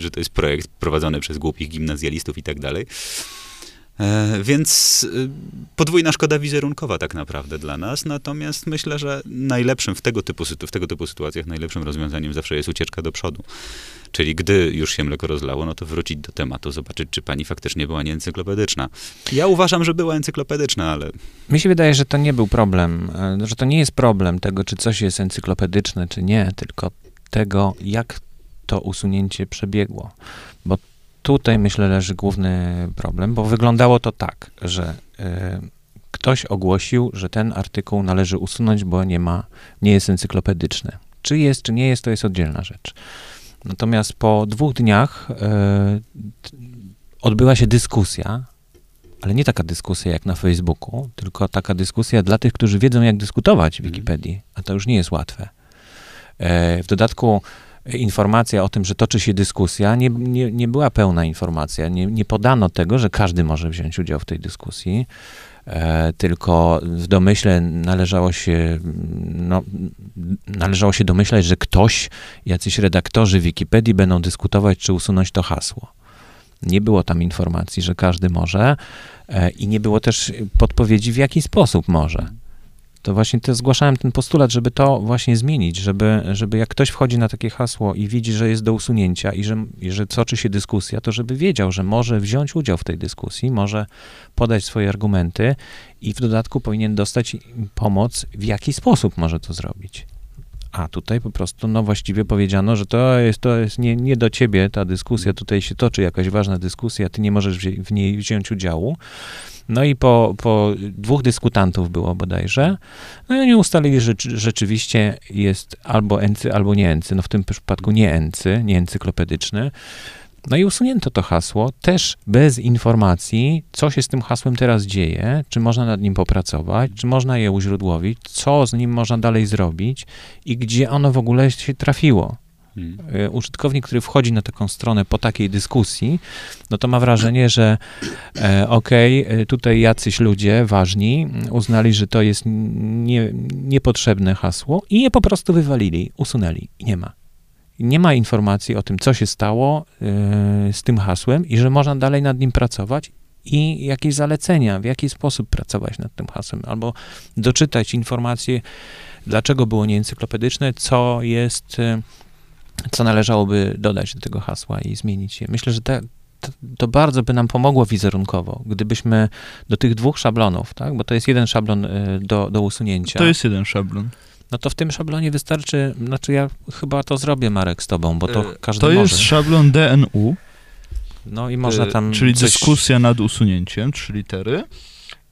że to jest projekt prowadzony przez głupich gimnazjalistów i tak dalej. E, Więc y, podwójna szkoda wizerunkowa tak naprawdę dla nas, natomiast myślę, że najlepszym w tego typu, w tego typu sytuacjach, najlepszym rozwiązaniem zawsze jest ucieczka do przodu. Czyli gdy już się mleko rozlało, no to wrócić do tematu, zobaczyć, czy pani faktycznie była nieencyklopedyczna. Ja uważam, że była encyklopedyczna, ale Mi się wydaje, że to nie był problem, e, że to nie jest problem tego, czy coś jest encyklopedyczne, czy nie, tylko tego, jak to usunięcie przebiegło. Bo tutaj myślę leży główny problem, bo wyglądało to tak, że e, ktoś ogłosił, że ten artykuł należy usunąć, bo nie ma, nie jest encyklopedyczny. Czy jest, czy nie jest, to jest oddzielna rzecz. Natomiast po dwóch dniach t- odbyła się dyskusja ale nie taka dyskusja jak na Facebooku, tylko taka dyskusja dla tych, którzy wiedzą, jak dyskutować w Mhm. Wikipedii, a to już nie jest łatwe. E, W dodatku informacja o tym, że toczy się dyskusja, nie, nie, nie była pełna informacja. Nie, nie podano tego, że każdy może wziąć udział w tej dyskusji, e, tylko w domyśle należało się, no, należało się domyślać, że ktoś, jacyś redaktorzy Wikipedii będą dyskutować, czy usunąć to hasło. Nie było tam informacji, że każdy może e, i nie było też podpowiedzi, w jaki sposób może. To właśnie te, zgłaszałem ten postulat, żeby to właśnie zmienić, żeby, żeby jak ktoś wchodzi na takie hasło i widzi, że jest do usunięcia i że, i że toczy się dyskusja, to żeby wiedział, że może wziąć udział w tej dyskusji, może podać swoje argumenty i w dodatku powinien dostać pomoc, w jaki sposób może to zrobić. A tutaj po prostu, no właściwie powiedziano, że to jest, to jest nie, nie do ciebie ta dyskusja, tutaj się toczy jakaś ważna dyskusja, ty nie możesz wzi- w niej wziąć udziału. No i po, po dwóch dyskutantów było bodajże, no i oni ustalili, że czy- rzeczywiście jest albo ency, albo nie ency, no w tym przypadku nie ency, nie encyklopedyczny. No i usunięto to hasło, też bez informacji, co się z tym hasłem teraz dzieje, czy można nad nim popracować, czy można je uźródłowić, co z nim można dalej zrobić i gdzie ono w ogóle się trafiło. Y, Użytkownik, który wchodzi na taką stronę po takiej dyskusji, no to ma wrażenie, że e, okej, e, tutaj jacyś ludzie ważni mm, uznali, że to jest nie, niepotrzebne hasło i je po prostu wywalili, usunęli i nie ma. Nie ma informacji o tym, co się stało e, z tym hasłem i że można dalej nad nim pracować i jakieś zalecenia, w jaki sposób pracować nad tym hasłem, albo doczytać informacje, dlaczego było nieencyklopedyczne, co jest, e, co należałoby dodać do tego hasła i zmienić je. Myślę, że te, to, to bardzo by nam pomogło wizerunkowo, gdybyśmy do tych dwóch szablonów, tak, bo to jest jeden szablon e, do, do usunięcia. To jest jeden szablon. No to w tym szablonie wystarczy, znaczy ja chyba to zrobię, Marek, z tobą, bo to E, każdy To może. jest szablon DNU, No i można e, tam czyli coś... dyskusja nad usunięciem, trzy litery.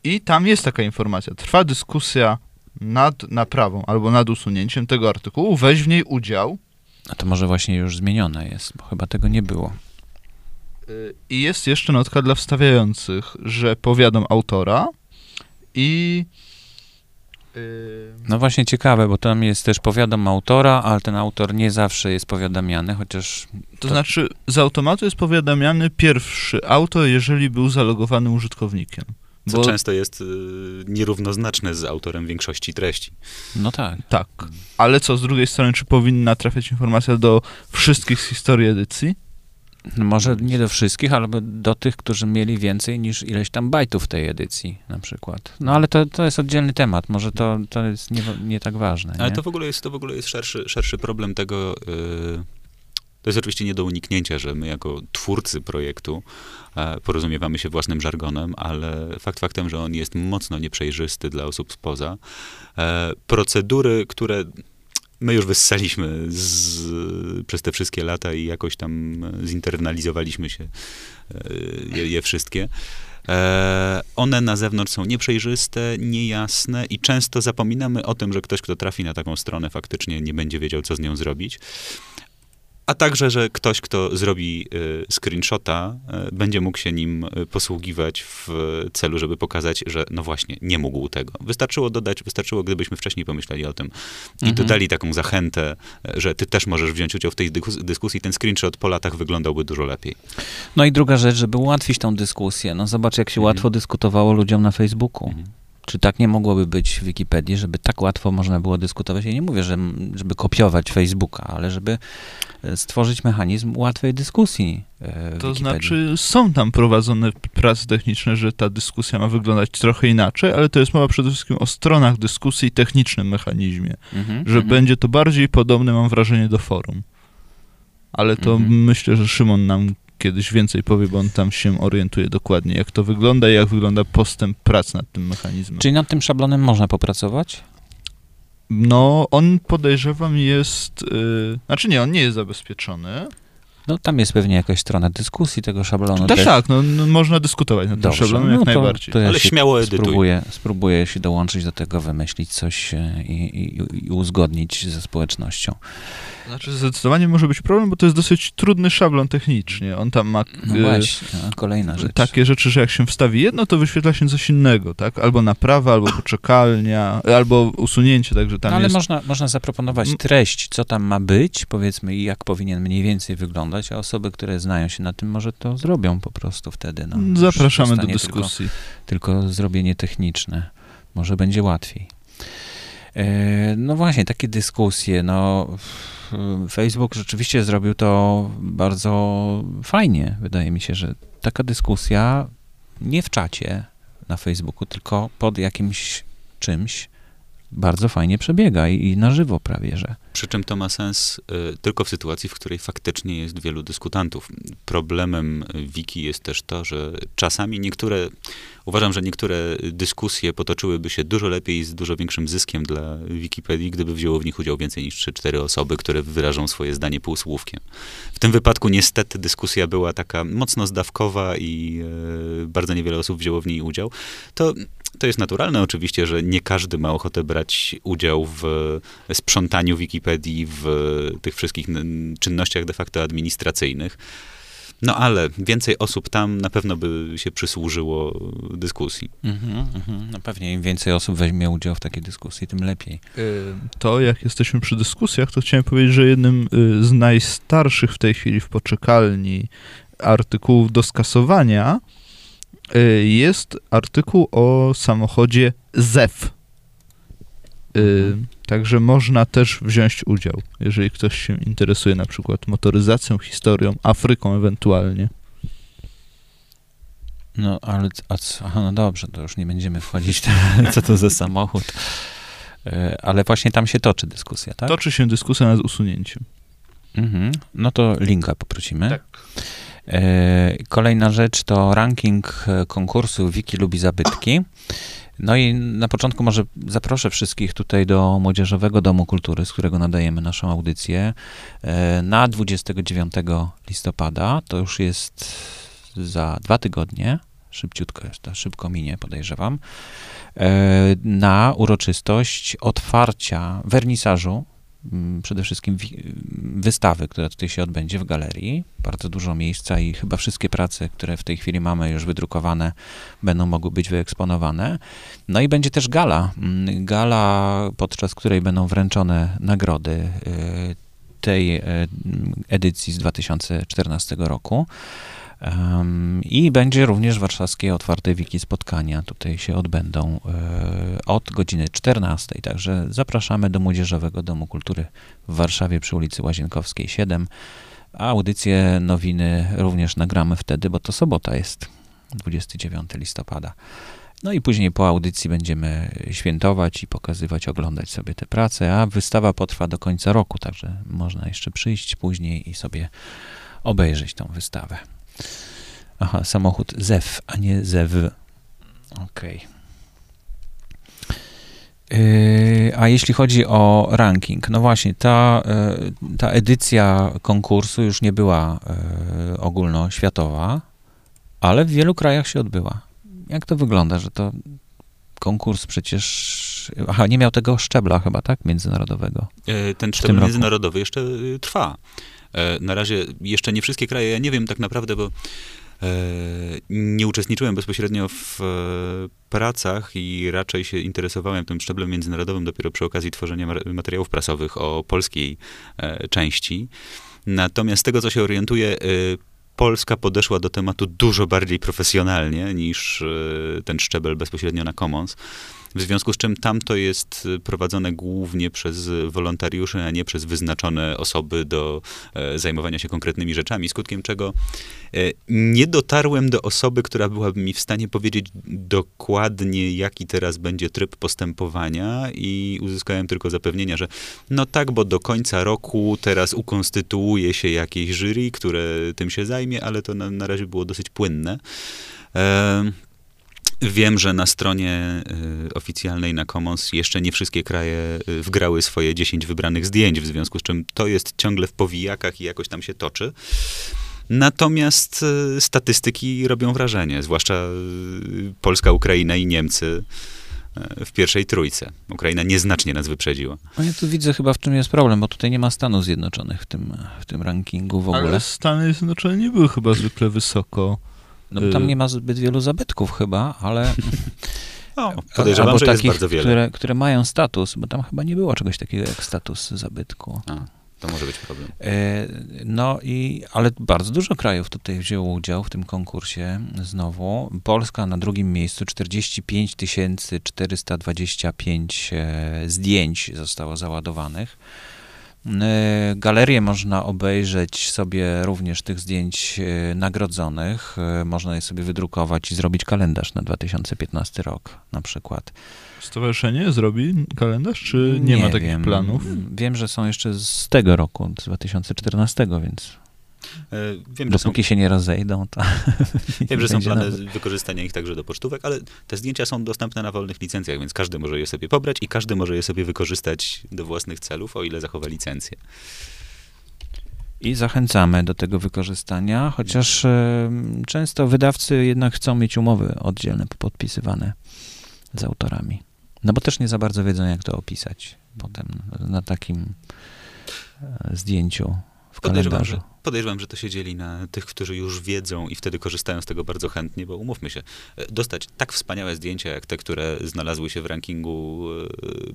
I tam jest taka informacja. Trwa dyskusja nad naprawą albo nad usunięciem tego artykułu. Weź w niej udział. A to może właśnie już zmienione jest, bo chyba tego nie było. Y, I jest jeszcze notka dla wstawiających, że powiadam autora i. y, No właśnie ciekawe, bo tam jest też powiadam autora, ale ten autor nie zawsze jest powiadamiany, chociaż To To- znaczy, z automatu jest powiadamiany pierwszy autor, jeżeli był zalogowanym użytkownikiem. Co Bo często jest y, nierównoznaczne z autorem większości treści. no tak. tak. Ale co z drugiej strony, czy powinna trafiać informacja do wszystkich z historii edycji? No może nie do wszystkich, ale do tych, którzy mieli więcej niż ileś tam bajtów w tej edycji na przykład. No ale to, to jest oddzielny temat, może to, to jest nie, nie tak ważne. Ale nie? to w ogóle jest, to w ogóle jest szerszy, szerszy problem tego. y, to jest oczywiście nie do uniknięcia, że my jako twórcy projektu e, porozumiewamy się własnym żargonem, ale fakt faktem, że on jest mocno nieprzejrzysty dla osób spoza. E, procedury, które my już wyssaliśmy z, przez te wszystkie lata i jakoś tam zinternalizowaliśmy się e, je, je wszystkie. One na zewnątrz są nieprzejrzyste, niejasne i często zapominamy o tym, że ktoś, kto trafi na taką stronę, faktycznie nie będzie wiedział, co z nią zrobić. A także, że ktoś, kto zrobi y, screenshota, y, będzie mógł się nim y, posługiwać w celu, żeby pokazać, że no właśnie, nie mógł tego. Wystarczyło dodać, wystarczyło, gdybyśmy wcześniej pomyśleli o tym i Mhm. dodali taką zachętę, że ty też możesz wziąć udział w tej dyskusji, ten screenshot po latach wyglądałby dużo lepiej. No i druga rzecz, żeby ułatwić tą dyskusję. No zobacz, jak się Mhm. łatwo dyskutowało ludziom na Facebooku. Mhm. Czy tak nie mogłoby być w Wikipedii, żeby tak łatwo można było dyskutować? Ja nie mówię, że, żeby kopiować Facebooka, ale żeby e, stworzyć mechanizm łatwej dyskusji e, To znaczy, są tam prowadzone prace techniczne, że ta dyskusja ma wyglądać trochę inaczej, ale to jest mowa przede wszystkim o stronach dyskusji i technicznym mechanizmie. Mhm, Że mhm. będzie to bardziej podobne, mam wrażenie, do forum. Ale to Mhm. myślę, że Szymon nam kiedyś więcej powie, bo on tam się orientuje dokładnie, jak to wygląda i jak wygląda postęp prac nad tym mechanizmem. Czyli nad tym szablonem można popracować? No, on podejrzewam jest. Yy, znaczy nie, on nie jest zabezpieczony. No tam jest pewnie jakaś strona dyskusji tego szablonu. tak, też. tak, no, no, można dyskutować nad tym Dobrze, szablonem no jak to, najbardziej. To ja Ale śmiało edytuj. Spróbuję, spróbuję się dołączyć do tego, wymyślić coś e, i, i, i uzgodnić ze społecznością. Znaczy zdecydowanie może być problem, bo to jest dosyć trudny szablon technicznie. On tam ma No e, właśnie, a kolejna rzecz. takie rzeczy, że jak się wstawi jedno, to wyświetla się coś innego, tak? Albo naprawa, albo poczekalnia, albo usunięcie, także tam No, ale jest... można, można zaproponować treść, co tam ma być, powiedzmy, i jak powinien mniej więcej wyglądać, a osoby, które znają się na tym, może to zrobią po prostu wtedy. No, Zapraszamy do dyskusji. Tylko, tylko zrobienie techniczne. Może będzie łatwiej. E, No właśnie, takie dyskusje. No, Facebook rzeczywiście zrobił to bardzo fajnie. Wydaje mi się, że taka dyskusja nie w czacie na Facebooku, tylko pod jakimś czymś bardzo fajnie przebiega i, i na żywo prawie, że. Przy czym to ma sens y, tylko w sytuacji, w której faktycznie jest wielu dyskutantów. Problemem wiki jest też to, że czasami niektóre, uważam, że niektóre dyskusje potoczyłyby się dużo lepiej i z dużo większym zyskiem dla Wikipedii, gdyby wzięło w nich udział więcej niż 3-4 osoby, które wyrażą swoje zdanie półsłówkiem. W tym wypadku niestety dyskusja była taka mocno zdawkowa i y, bardzo niewiele osób wzięło w niej udział. To to jest naturalne oczywiście, że nie każdy ma ochotę brać udział w sprzątaniu Wikipedii, w tych wszystkich czynnościach de facto administracyjnych. No ale więcej osób tam na pewno by się przysłużyło dyskusji. Mhm, mhm. No pewnie im więcej osób weźmie udział w takiej dyskusji, tym lepiej. Y, To, jak jesteśmy przy dyskusjach, to chciałem powiedzieć, że jednym y, z najstarszych w tej chwili w poczekalni artykułów do skasowania jest artykuł o samochodzie ZEF. Y, Także można też wziąć udział, jeżeli ktoś się interesuje na przykład motoryzacją, historią, Afryką ewentualnie. No ale a co? Aha, no dobrze, to już nie będziemy wchodzić, co to za samochód. E, Ale właśnie tam się toczy dyskusja, tak? Toczy się dyskusja nad usunięciem. Mhm. No to linka poprosimy. Tak. E, Kolejna rzecz to ranking e, konkursu Wiki lubi zabytki. No i na początku może zaproszę wszystkich tutaj do Młodzieżowego Domu Kultury, z którego nadajemy naszą audycję, e, na 29 listopada. To już jest za dwa tygodnie. Szybciutko jest to, szybko minie, podejrzewam. Na uroczystość otwarcia wernisażu przede wszystkim wystawy, która tutaj się odbędzie w galerii. Bardzo dużo miejsca i chyba wszystkie prace, które w tej chwili mamy już wydrukowane, będą mogły być wyeksponowane. No i będzie też gala. Mm, Gala, podczas której będą wręczone nagrody y, tej y, edycji z 2014 roku. I będzie również warszawskie otwarte wiki spotkania. Tutaj się odbędą e, od godziny 14. Także zapraszamy do Młodzieżowego Domu Kultury w Warszawie przy ulicy Łazienkowskiej 7. A audycję nowiny również nagramy wtedy, bo to sobota jest 29 listopada. No i później po audycji będziemy świętować i pokazywać, oglądać sobie te prace, a wystawa potrwa do końca roku, także można jeszcze przyjść później i sobie obejrzeć tą wystawę. Aha, samochód ZEW, a nie ZEW. Okej. Yy, a jeśli chodzi o ranking, no właśnie, ta, yy, ta edycja konkursu już nie była yy, ogólnoświatowa, ale w wielu krajach się odbyła. Jak to wygląda, że to konkurs przecież. Aha, nie miał tego szczebla chyba, tak? Międzynarodowego. Ten szczebel roku. międzynarodowy jeszcze trwa. E, Na razie jeszcze nie wszystkie kraje, ja nie wiem tak naprawdę, bo e, nie uczestniczyłem bezpośrednio w e, pracach i raczej się interesowałem tym szczeblem międzynarodowym dopiero przy okazji tworzenia materiałów prasowych o polskiej części. Natomiast z tego, co się orientuję, Polska podeszła do tematu dużo bardziej profesjonalnie niż ten szczebel bezpośrednio na Commons. W związku z czym tam to jest e, prowadzone głównie przez wolontariuszy, a nie przez wyznaczone osoby do e, zajmowania się konkretnymi rzeczami, skutkiem czego e, nie dotarłem do osoby, która byłaby mi w stanie powiedzieć dokładnie, jaki teraz będzie tryb postępowania i uzyskałem tylko zapewnienia, że no tak, bo do końca roku teraz ukonstytuuje się jakieś jury, które tym się zajmie, ale to na, na razie było dosyć płynne. Wiem, że na stronie y, oficjalnej na Commons jeszcze nie wszystkie kraje y, wgrały swoje 10 wybranych zdjęć, w związku z czym to jest ciągle w powijakach i jakoś tam się toczy. Natomiast y, statystyki robią wrażenie, zwłaszcza Polska, Ukraina i Niemcy. w pierwszej trójce. Ukraina nieznacznie nas wyprzedziła. No ja tu widzę chyba w czym jest problem, bo tutaj nie ma Stanów Zjednoczonych w tym, w tym rankingu w ogóle. Ale Stany Zjednoczone nie były chyba zwykle wysoko. No tam y- nie ma zbyt wielu zabytków chyba, ale... No, podejrzewam, albo że takich, jest bardzo wiele. Które, które mają status, bo tam chyba nie było czegoś takiego jak status zabytku. A, to może być problem. E, No i, ale bardzo dużo krajów tutaj wzięło udział w tym konkursie znowu. Polska na drugim miejscu, 45 425 e, zdjęć zostało załadowanych. E, Galerię można obejrzeć sobie również tych zdjęć e, nagrodzonych. E, Można je sobie wydrukować i zrobić kalendarz na 2015 rok na przykład. Stowarzyszenie zrobi kalendarz, czy nie, ma takich wiem. planów? Wiem, że są jeszcze z tego roku, z 2014, więc Wiem, że są, dopóki się nie rozejdą, to wiem, że są plany nawet- wykorzystania ich także do pocztówek, ale te zdjęcia są dostępne na wolnych licencjach, więc każdy może je sobie pobrać i każdy może je sobie wykorzystać do własnych celów, o ile zachowa licencję. I zachęcamy do tego wykorzystania, chociaż e, często wydawcy jednak chcą mieć umowy oddzielne podpisywane z autorami. No bo też nie za bardzo wiedzą, jak to opisać potem na takim e, zdjęciu w Podejrzewam kalendarzu. że, podejrzewam, że to się dzieli na tych, którzy już wiedzą i wtedy korzystają z tego bardzo chętnie, bo umówmy się, e, dostać tak wspaniałe zdjęcia, jak te, które znalazły się w rankingu e,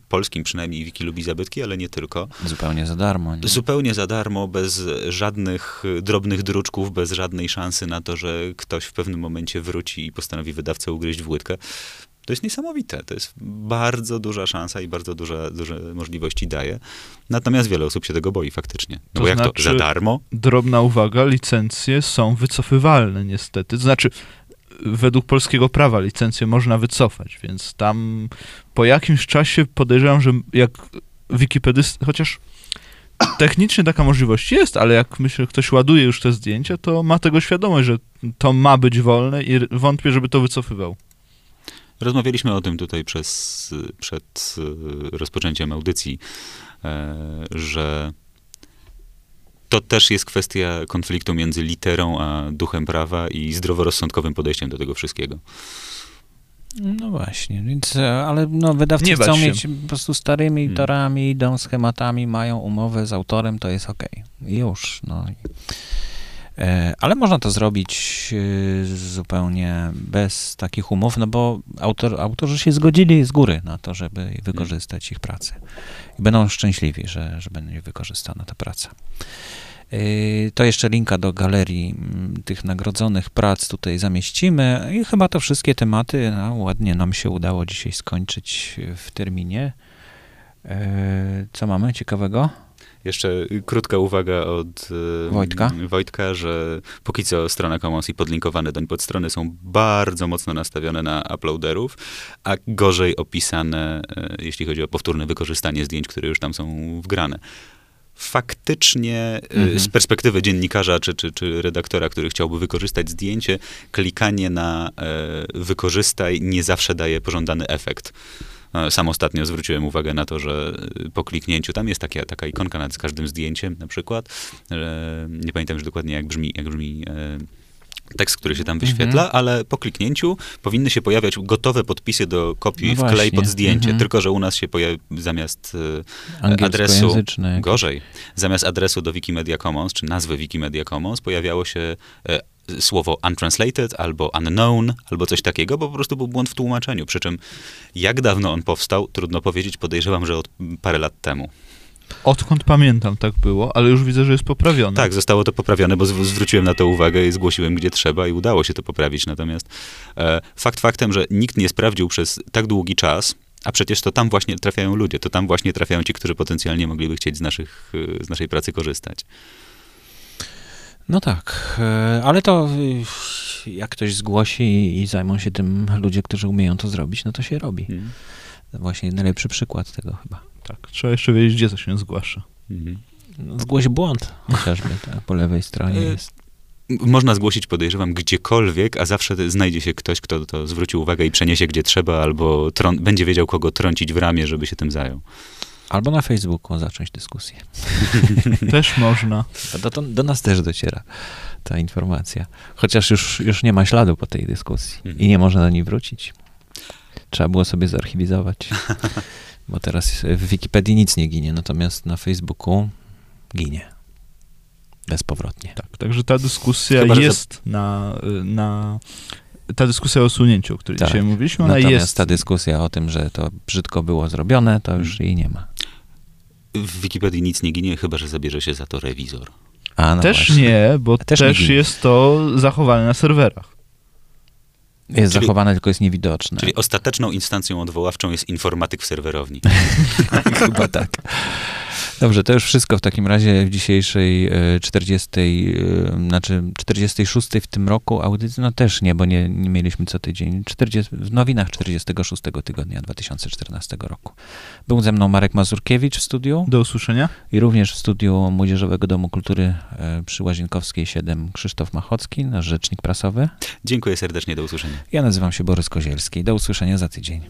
polskim, przynajmniej Wiki lubi zabytki, ale nie tylko, Zupełnie za darmo. Nie? zupełnie za darmo, bez żadnych e, drobnych druczków, bez żadnej szansy na to, że ktoś w pewnym momencie wróci i postanowi wydawcę ugryźć w łydkę. To jest niesamowite. To jest bardzo duża szansa i bardzo duże, duże możliwości daje. Natomiast wiele osób się tego boi faktycznie. No To bo jak to? znaczy- Za darmo? Drobna uwaga, licencje są wycofywalne niestety. To znaczy, według polskiego prawa licencje można wycofać, więc tam po jakimś czasie podejrzewam, że jak wikipedys, chociaż technicznie taka możliwość jest, ale jak myślę, ktoś ładuje już te zdjęcia, to ma tego świadomość, że to ma być wolne i wątpię, żeby to wycofywał. Rozmawialiśmy o tym tutaj przez, przed e, rozpoczęciem audycji, e, że to też jest kwestia konfliktu między literą a duchem prawa i zdroworozsądkowym podejściem do tego wszystkiego. No właśnie, więc, e, ale no, wydawcy Nie chcą mieć po prostu starymi Hmm. torami, idą schematami, mają umowę z autorem, to jest okej. I Już, no. E, Ale można to zrobić e, zupełnie bez takich umów, no bo autor, autorzy się zgodzili z góry na to, żeby wykorzystać ich pracę. I będą szczęśliwi, że, że będzie wykorzystana ta praca. E, To jeszcze linka do galerii tych nagrodzonych prac tutaj zamieścimy i chyba to wszystkie tematy no, ładnie nam się udało dzisiaj skończyć w terminie. Co mamy ciekawego? Jeszcze krótka uwaga od Wojtka? Wojtka, że póki co strona Commons i podlinkowane doń podstrony są bardzo mocno nastawione na uploaderów, a gorzej opisane, y, jeśli chodzi o powtórne wykorzystanie zdjęć, które już tam są wgrane. Faktycznie y, Mhm. z perspektywy dziennikarza czy, czy, czy redaktora, który chciałby wykorzystać zdjęcie, klikanie na e, wykorzystaj nie zawsze daje pożądany efekt. E, Sam ostatnio zwróciłem uwagę na to, że y, po kliknięciu, tam jest taka, taka ikonka nad każdym zdjęciem na przykład, że nie pamiętam już dokładnie jak brzmi, jak brzmi e, tekst, który się tam wyświetla, Mhm. ale po kliknięciu powinny się pojawiać gotowe podpisy do kopii No wklej pod zdjęcie, mhm. tylko że u nas się pojawi zamiast e, adresu. Gorzej. Zamiast adresu do Wikimedia Commons, czy nazwy Wikimedia Commons, pojawiało się e, słowo untranslated albo unknown, albo coś takiego, bo po prostu był błąd w tłumaczeniu. Przy czym jak dawno on powstał, trudno powiedzieć, podejrzewam, że od parę lat temu. Odkąd pamiętam, tak było, ale już widzę, że jest poprawione. Tak, zostało to poprawione, bo zw- zwróciłem na to uwagę i zgłosiłem, gdzie trzeba i udało się to poprawić. Natomiast e, fakt faktem, że nikt nie sprawdził przez tak długi czas, a przecież to tam właśnie trafiają ludzie, to tam właśnie trafiają ci, którzy potencjalnie mogliby chcieć z, naszych, e, z naszej pracy korzystać. No tak, e, ale to y, jak ktoś zgłosi i zajmą się tym ludzie, którzy umieją to zrobić, no to się robi. Mhm. Właśnie najlepszy przykład tego chyba. Tak, trzeba jeszcze wiedzieć, gdzie to się zgłasza. Mhm. No, Zgłoś błąd chociażby, tak, po lewej stronie E, jest. Można zgłosić, podejrzewam, gdziekolwiek, a zawsze znajdzie się ktoś, kto to zwróci uwagę i przeniesie gdzie trzeba, albo będzie wiedział, kogo trącić w ramię, żeby się tym zajął. Albo na Facebooku zacząć dyskusję. Też można. Do, do, do nas też dociera ta informacja. Chociaż już, już nie ma śladu po tej dyskusji Mhm. i nie można do niej wrócić. Trzeba było sobie zarchiwizować. Bo teraz w Wikipedii nic nie ginie, natomiast na Facebooku ginie. Bezpowrotnie. Tak, także ta dyskusja Chyba, jest na, na... Ta dyskusja o usunięciu, o której Tak. dzisiaj mówiliśmy, ona Natomiast jest... ta dyskusja o tym, że to brzydko było zrobione, to już Mhm. jej nie ma. W Wikipedii nic nie ginie, chyba że zabierze się za to rewizor. A, no też właśnie. nie, bo Też też, nie jest to zachowane na serwerach. Jest Czyli- zachowane, tylko jest niewidoczne. Czyli ostateczną instancją odwoławczą jest informatyk w serwerowni. Chyba tak. Dobrze, to już wszystko w takim razie w dzisiejszej e, 40, e, znaczy 46 w tym roku audycji, no też nie, bo nie, nie mieliśmy co tydzień. 40, w nowinach 46 tygodnia 2014 roku. Był ze mną Marek Mazurkiewicz w studiu Do usłyszenia. i również w studiu Młodzieżowego Domu Kultury e, przy Łazienkowskiej 7 Krzysztof Machocki, nasz rzecznik prasowy. Dziękuję serdecznie, do usłyszenia. Ja nazywam się Borys Kozielski. Do usłyszenia za tydzień.